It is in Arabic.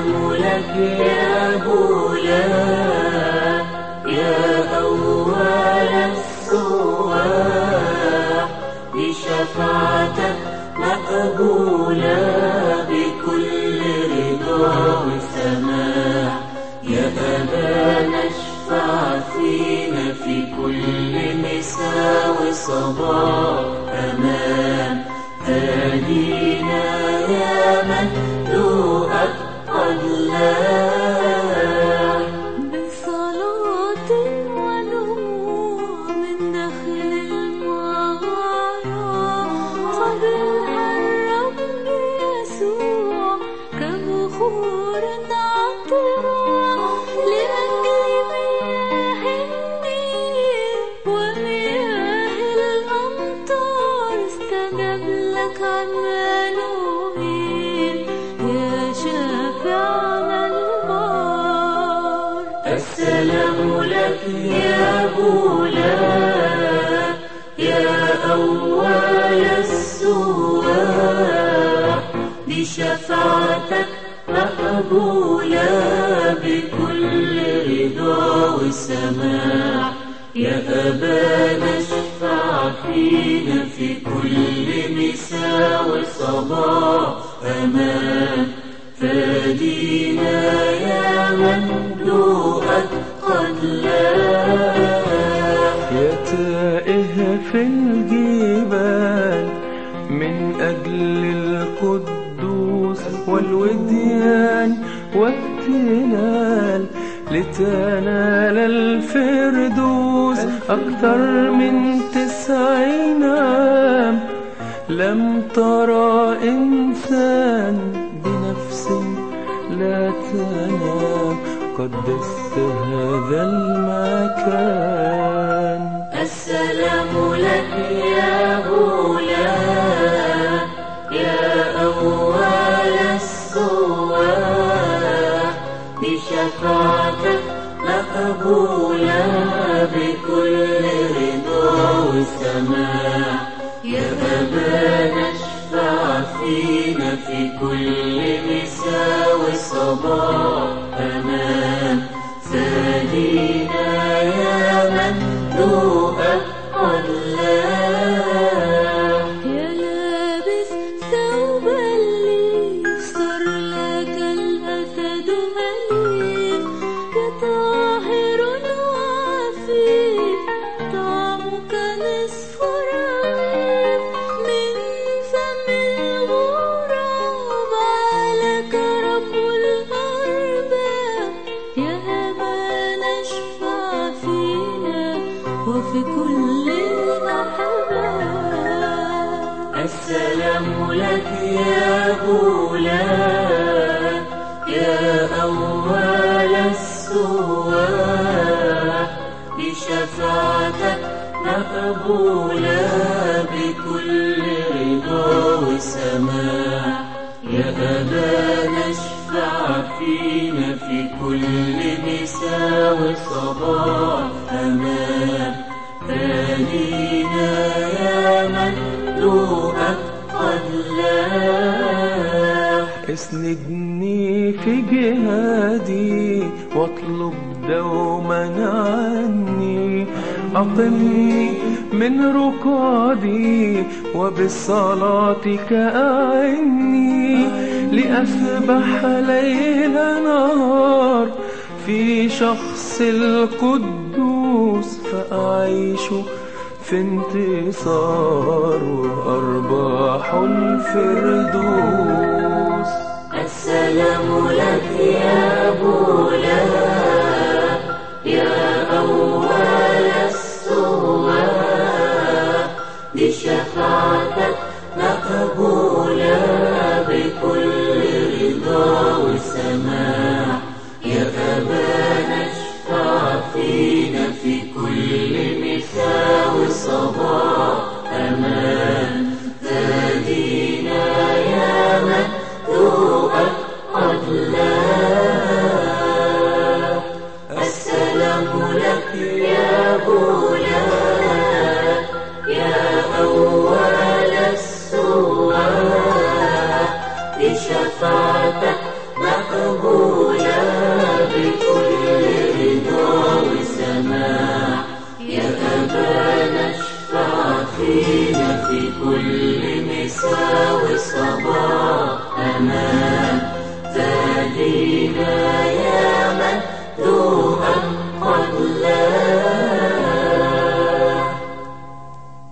السلام لك يا بولا يا أول السواح بشفاعتك مقبولة بكل رضا وسماح يا أبانا اشفع فينا في كل مساء وصباح. أمان. هذه يا بولا يا أول السواح بشفاعتك مقبولة بكل رضا وسماح يا أبانا اشفع فينا في كل مساء وصباح أمان. فدينا يا من ذوقك أجل القدوس والوديان والتلال لتنال الفردوس أكثر من تسعين عام لم ترى إنسان بنفس لا تنام. قدست هذا المكان. السلام لك يا هولا فينا في كل مساء وصباح أمان فدينا يا من ذوقك. قد السلام لك يا بولا يا أول السواح بشفاعتك مقبولة بكل رضا وسماح يا أبانا اشفع فينا في كل مساء وصباح أمان. فدينا أسندني في جهادي واطلب دوما عني. أقمني من ركادي وبصلاتك أعني. لأسبح ليل نهار في شخص القدوس فأعيش في انتصار وأرباح الفردوس. السلام لك يا بولا يا أول السواح بشفاعتك مقبولة بكل رضا وسماح العشاء والصباح أمان فادينا يا من ذو